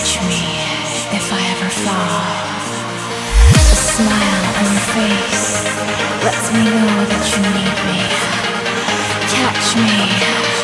catch me if I ever fall. A smile on your face lets me know that you need me. Catch me.